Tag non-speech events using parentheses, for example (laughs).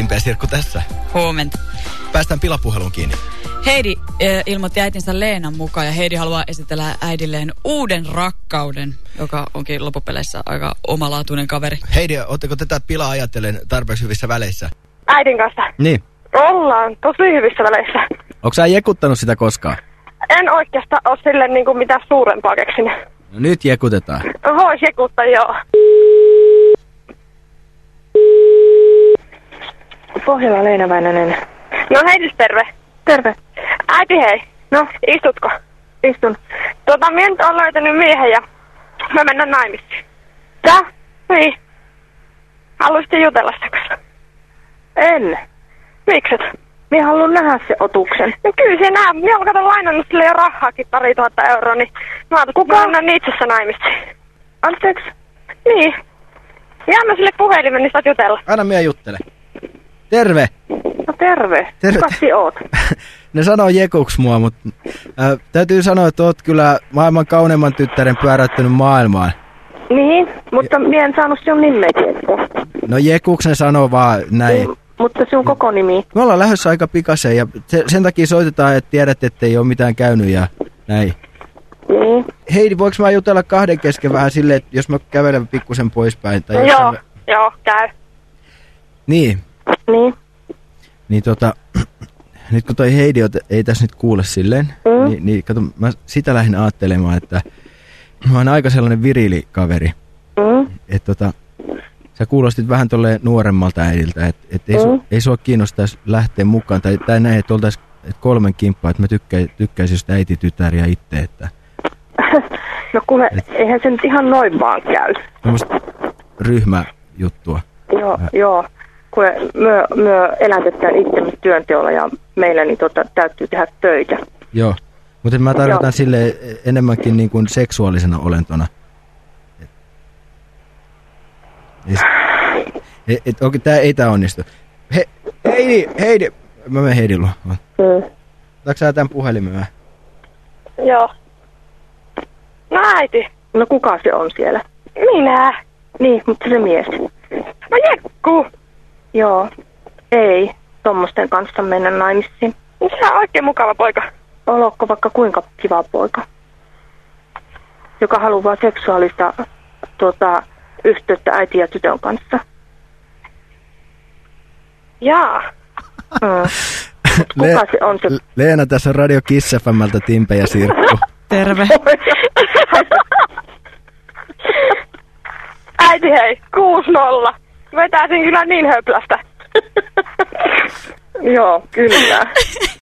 Timpe ja Sirkku tässä. Huomenta. Päästään pilapuheluun kiinni. Heidi äh, ilmoitti äitinsä Leenan mukaan ja Heidi haluaa esitellä äidilleen uuden rakkauden, joka onkin loppupeleissä aika omalaatuinen kaveri. Heidi, ootteko tätä pilaa ajatellen tarpeeksi hyvissä väleissä? Äidin kanssa. Niin. Ollaan tosi hyvissä väleissä. Onko sä jekuttanut sitä koskaan? En oikeastaan ole sille niin kuin mitään suurempaa keksinyt. No nyt jekutetaan. Vois jekuttaa, joo. Pohjola Leena Väinänen. No heidis terve. Terve. Äiti hei. No, istutko? Istun. Tota, minä nyt olen löytänyt miehen ja mä mennään naimisiin. Tää? Niin. Haluaisitte jutella sitä kanssa? En. Mikset? Minä haluan nähdä se otuksen. No kyllä se näe. Minä olen kato lainannut sille jo rahaakin pari tuhatta euroa, niin mä ajattelin, Kuka? että mennään itsessä naimisiin. Anteeksi? Niin. Jää mä sille puhelimen, niin saat jutella. Anna minä juttele. Terve! No terve. Terve. Kuka oot? (laughs) Ne sanoo jekuks mua, mutta äh, täytyy sanoa, että oot kyllä maailman kauneimman tyttären pyöräyttänyt maailmaan. Niin, mutta minä en saanut sinun nimeä tietää. No jekuks ne sanoo vaan näin. Niin, mutta sinun koko nimi. Me ollaan lähdössä aika pikaseen ja se, sen takia soitetaan, että tiedät, ettei ole mitään käynyt ja näin. Niin. Heidi, voiko mä jutella kahden kesken vähän silleen, että jos mä kävelen pikkusen poispäin? Tai jos Joo, mä... joo, käy. Niin, Niin. niin tota, (clears throat) nyt kun toi Heidi ei tässä nyt kuule silleen, Mm. niin, niin kato, mä sitä lähdin ajattelemaan, että mä oon aika sellainen viriilikaveri. Mm. Että tota, sä kuulostit vähän tolleen nuoremmalta äidiltä, että et ei, su, Mm. ei sua kiinnostaisi lähteä mukaan, tai, tai näin, että oltais et kolmen kimppaa, että mä tykkä, tykkäisin just äiti, tytär ja itse, että (laughs) No kuule, eihän se nyt ihan noin vaan käy. tämmöistä ryhmäjuttua. Joo, joo. Kuule, myö, myö elätetään itsemme työnteolla ja meillä niin tota, täytyy tehdä töitä. Joo, mutta mä tarkoitan Joo. sille enemmänkin niin kuin seksuaalisena olentona. Et, et, et, okei, tää ei tää onnistu. He, Heidi, Heidi, mä menen Heidin luo. Mm. Otatko sä tämän puhelimen? Joo. No äiti. No kuka se on siellä? Minä. Niin, mutta se mies. No Jekku. Joo. Ei. Tuommoisten kanssa mennä naimisiin. Se on oikein mukava poika. Olokko vaikka kuinka kiva poika. Joka haluaa seksuaalista tuota, yhteyttä äiti ja tytön kanssa. Jaa. Mm. (laughs) Kuka se on se Le- Leena tässä on Radio Kiss FMltä Timpe ja Sirkku. (laughs) Terve. Äiti hei, 6-0. Vetäisin kyllä niin höplästä. (laughs) Joo, kyllä. (laughs)